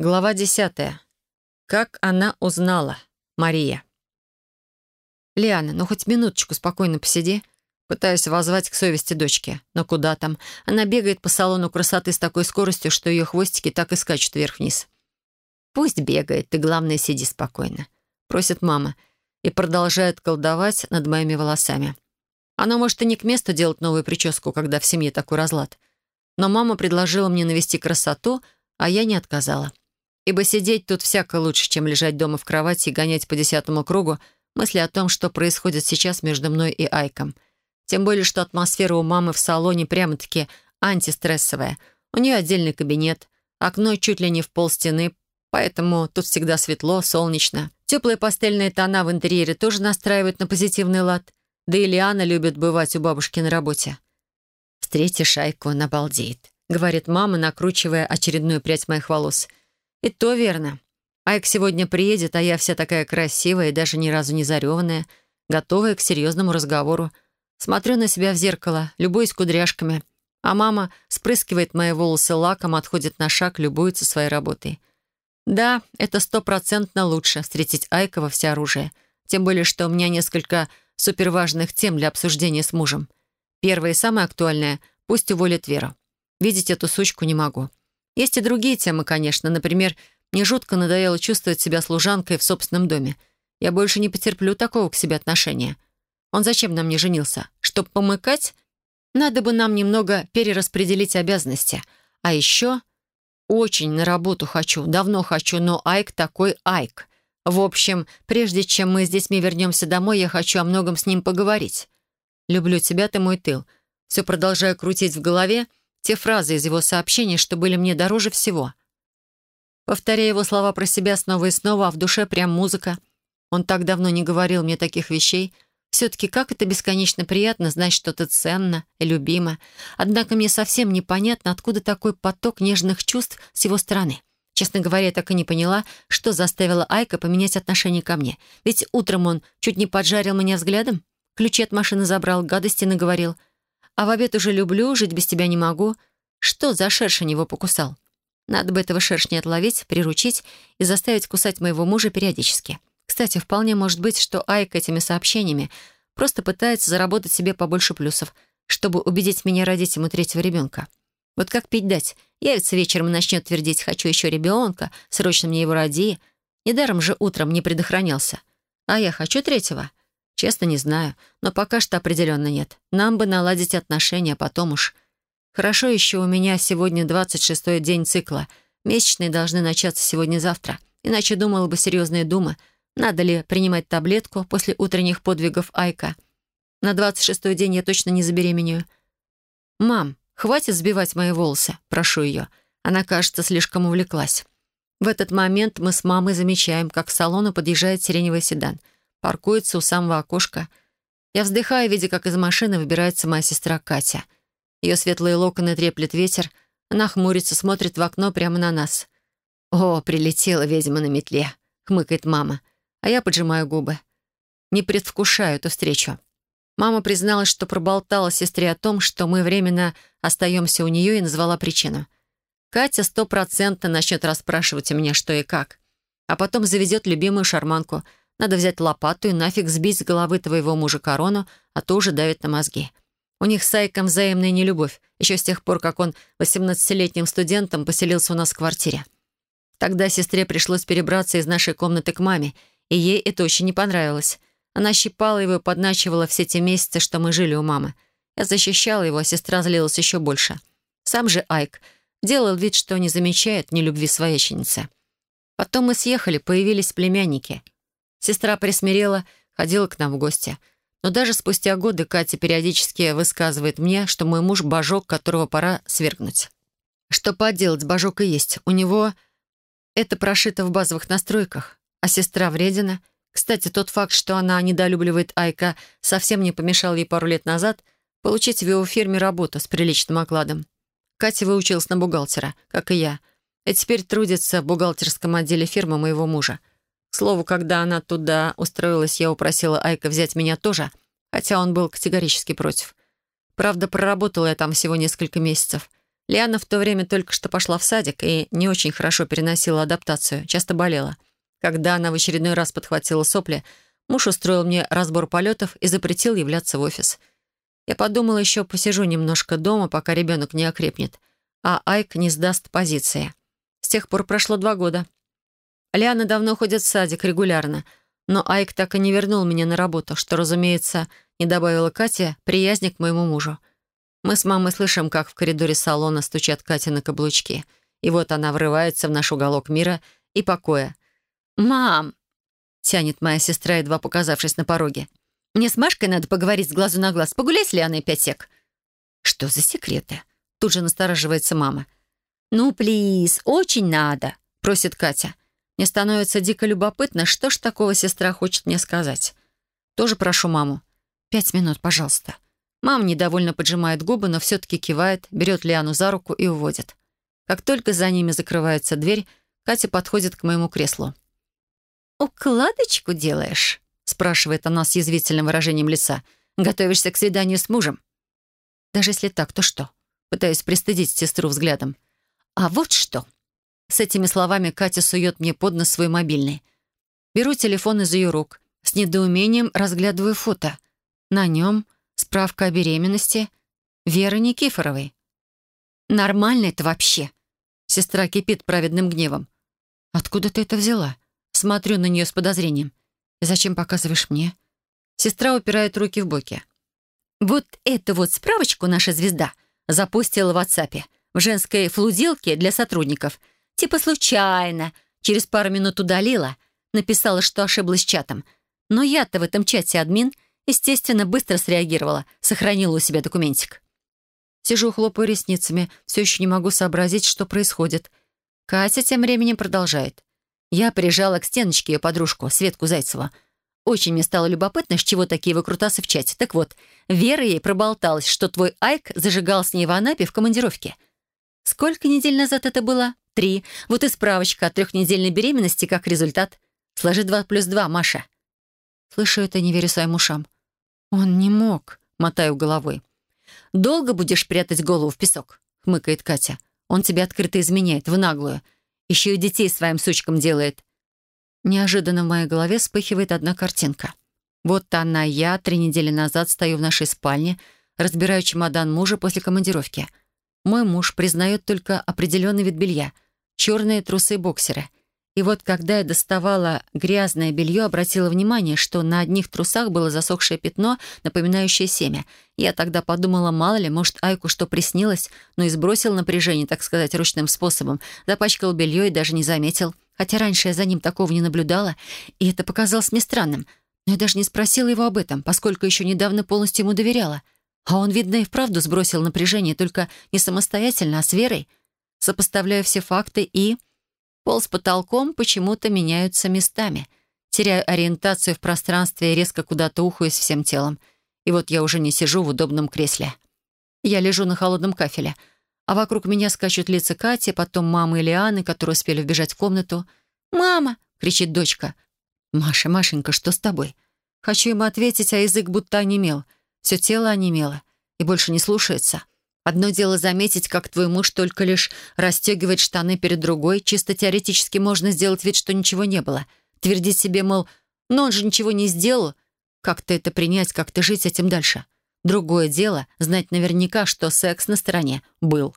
Глава десятая. Как она узнала. Мария. «Лиана, ну хоть минуточку спокойно посиди». Пытаюсь воззвать к совести дочки. Но куда там? Она бегает по салону красоты с такой скоростью, что ее хвостики так и скачут вверх-вниз. «Пусть бегает, ты, главное, сиди спокойно», — просит мама. И продолжает колдовать над моими волосами. Она может и не к месту делать новую прическу, когда в семье такой разлад. Но мама предложила мне навести красоту, а я не отказала. Ибо сидеть тут всяко лучше, чем лежать дома в кровати и гонять по десятому кругу мысли о том, что происходит сейчас между мной и Айком. Тем более, что атмосфера у мамы в салоне прямо-таки антистрессовая. У нее отдельный кабинет, окно чуть ли не в пол стены, поэтому тут всегда светло, солнечно. Теплые пастельные тона в интерьере тоже настраивают на позитивный лад. Да и Лиана любит бывать у бабушки на работе. «Встретишь Айку, он обалдеет», — говорит мама, накручивая очередную прядь моих волос — и то верно. Айк сегодня приедет, а я вся такая красивая и даже ни разу не зареванная, готовая к серьезному разговору. Смотрю на себя в зеркало, любуюсь кудряшками, а мама спрыскивает мои волосы лаком, отходит на шаг, любуется своей работой. Да, это стопроцентно лучше встретить Айка во всеоружие. Тем более, что у меня несколько суперважных тем для обсуждения с мужем. Первое и самое актуальное — пусть уволит Веру. Видеть эту сучку не могу. Есть и другие темы, конечно. Например, мне жутко надоело чувствовать себя служанкой в собственном доме. Я больше не потерплю такого к себе отношения. Он зачем нам не женился? Чтоб помыкать? Надо бы нам немного перераспределить обязанности. А еще очень на работу хочу, давно хочу, но Айк такой Айк. В общем, прежде чем мы с детьми вернемся домой, я хочу о многом с ним поговорить. «Люблю тебя, ты мой тыл». Все продолжаю крутить в голове, те фразы из его сообщений, что были мне дороже всего. Повторяя его слова про себя снова и снова, а в душе прям музыка. Он так давно не говорил мне таких вещей. Все-таки как это бесконечно приятно знать что-то ценно и любимо. Однако мне совсем непонятно, откуда такой поток нежных чувств с его стороны. Честно говоря, я так и не поняла, что заставило Айка поменять отношение ко мне. Ведь утром он чуть не поджарил меня взглядом, ключи от машины забрал, гадости наговорил — а в обед уже люблю, жить без тебя не могу. Что за шершень его покусал? Надо бы этого шершня отловить, приручить и заставить кусать моего мужа периодически. Кстати, вполне может быть, что Айк этими сообщениями просто пытается заработать себе побольше плюсов, чтобы убедить меня родить ему третьего ребенка. Вот как пить дать? Явится вечером и начнет твердить «хочу еще ребенка», «срочно мне его роди». Недаром же утром не предохранялся. А я хочу третьего — Честно, не знаю, но пока что определенно нет. Нам бы наладить отношения, потом уж... Хорошо еще у меня сегодня 26-й день цикла. Месячные должны начаться сегодня-завтра. Иначе думала бы серьезные думы. Надо ли принимать таблетку после утренних подвигов Айка? На 26-й день я точно не забеременею. «Мам, хватит сбивать мои волосы», — прошу ее. Она, кажется, слишком увлеклась. В этот момент мы с мамой замечаем, как к салону подъезжает сиреневый седан — паркуется у самого окошка. Я вздыхаю, видя, как из машины выбирается моя сестра Катя. Ее светлые локоны треплет ветер, она хмурится, смотрит в окно прямо на нас. «О, прилетела ведьма на метле», — хмыкает мама, а я поджимаю губы. Не предвкушаю эту встречу. Мама призналась, что проболтала сестре о том, что мы временно остаемся у нее и назвала причину. Катя стопроцентно начнет расспрашивать у меня, что и как. А потом заведет любимую шарманку — надо взять лопату и нафиг сбить с головы твоего мужа корону, а то уже давит на мозги. У них с Айком взаимная нелюбовь, еще с тех пор, как он 18-летним студентом поселился у нас в квартире. Тогда сестре пришлось перебраться из нашей комнаты к маме, и ей это очень не понравилось. Она щипала его и подначивала все те месяцы, что мы жили у мамы. Я защищала его, а сестра злилась еще больше. Сам же Айк делал вид, что не замечает нелюбви свояченицы. Потом мы съехали, появились племянники — Сестра присмирела, ходила к нам в гости. Но даже спустя годы Катя периодически высказывает мне, что мой муж — божок, которого пора свергнуть. Что поделать, божок и есть. У него это прошито в базовых настройках. А сестра вредина. Кстати, тот факт, что она недолюбливает Айка, совсем не помешал ей пару лет назад получить в его фирме работу с приличным окладом. Катя выучилась на бухгалтера, как и я, и теперь трудится в бухгалтерском отделе фирмы моего мужа — к слову, когда она туда устроилась, я упросила Айка взять меня тоже, хотя он был категорически против. Правда, проработала я там всего несколько месяцев. Лиана в то время только что пошла в садик и не очень хорошо переносила адаптацию, часто болела. Когда она в очередной раз подхватила сопли, муж устроил мне разбор полетов и запретил являться в офис. Я подумала, еще посижу немножко дома, пока ребенок не окрепнет, а Айк не сдаст позиции. С тех пор прошло два года. Лиана давно ходит в садик регулярно, но Айк так и не вернул меня на работу, что, разумеется, не добавила Катя приязни к моему мужу. Мы с мамой слышим, как в коридоре салона стучат Катя на каблучки. И вот она врывается в наш уголок мира и покоя. «Мам!» — тянет моя сестра, едва показавшись на пороге. «Мне с Машкой надо поговорить с глазу на глаз. Погуляй с Лианой пять сек». «Что за секреты?» Тут же настораживается мама. «Ну, плиз, очень надо», — просит Катя. Мне становится дико любопытно, что ж такого сестра хочет мне сказать. Тоже прошу маму. «Пять минут, пожалуйста». Мама недовольно поджимает губы, но все-таки кивает, берет Лиану за руку и уводит. Как только за ними закрывается дверь, Катя подходит к моему креслу. «Укладочку делаешь?» — спрашивает она с язвительным выражением лица. «Готовишься к свиданию с мужем?» «Даже если так, то что?» Пытаюсь пристыдить сестру взглядом. «А вот что!» С этими словами Катя сует мне под нос свой мобильный. Беру телефон из ее рук. С недоумением разглядываю фото. На нем справка о беременности Веры Никифоровой. «Нормально это вообще?» Сестра кипит праведным гневом. «Откуда ты это взяла?» Смотрю на нее с подозрением. «И зачем показываешь мне?» Сестра упирает руки в боки. «Вот эту вот справочку наша звезда запустила в WhatsApp в женской флудилке для сотрудников. Типа случайно. Через пару минут удалила. Написала, что ошиблась чатом. Но я-то в этом чате админ, естественно, быстро среагировала. Сохранила у себя документик. Сижу, хлопаю ресницами. Все еще не могу сообразить, что происходит. Катя тем временем продолжает. Я прижала к стеночке ее подружку, Светку Зайцеву. Очень мне стало любопытно, с чего такие выкрутасы в чате. Так вот, Вера ей проболталась, что твой Айк зажигал с ней в Анапе в командировке. Сколько недель назад это было? Три. Вот и справочка о трехнедельной беременности как результат. Сложи два плюс два, Маша. Слышу это, не верю своим ушам. Он не мог, мотаю головой. «Долго будешь прятать голову в песок?» — хмыкает Катя. «Он тебя открыто изменяет, в наглую. Еще и детей своим сучкам делает. Неожиданно в моей голове вспыхивает одна картинка. Вот она, я, три недели назад стою в нашей спальне, разбираю чемодан мужа после командировки. Мой муж признает только определенный вид белья — черные трусы-боксеры. И вот когда я доставала грязное белье, обратила внимание, что на одних трусах было засохшее пятно, напоминающее семя. Я тогда подумала, мало ли, может, Айку что приснилось, но и сбросил напряжение, так сказать, ручным способом, запачкал белье и даже не заметил — Хотя раньше я за ним такого не наблюдала, и это показалось мне странным. Но я даже не спросила его об этом, поскольку еще недавно полностью ему доверяла. А он, видно, и вправду сбросил напряжение, только не самостоятельно, а с верой. Сопоставляю все факты и... Пол с потолком почему-то меняются местами. Теряю ориентацию в пространстве и резко куда-то ухаюсь всем телом. И вот я уже не сижу в удобном кресле. Я лежу на холодном кафеле — а вокруг меня скачут лица Кати, потом мамы и Лианы, которые успели вбежать в комнату. «Мама!» — кричит дочка. «Маша, Машенька, что с тобой?» Хочу ему ответить, а язык будто онемел. Все тело онемело и больше не слушается. Одно дело заметить, как твой муж только лишь расстегивает штаны перед другой. Чисто теоретически можно сделать вид, что ничего не было. Твердить себе, мол, но он же ничего не сделал. Как-то это принять, как-то жить этим дальше. Другое дело — знать наверняка, что секс на стороне был.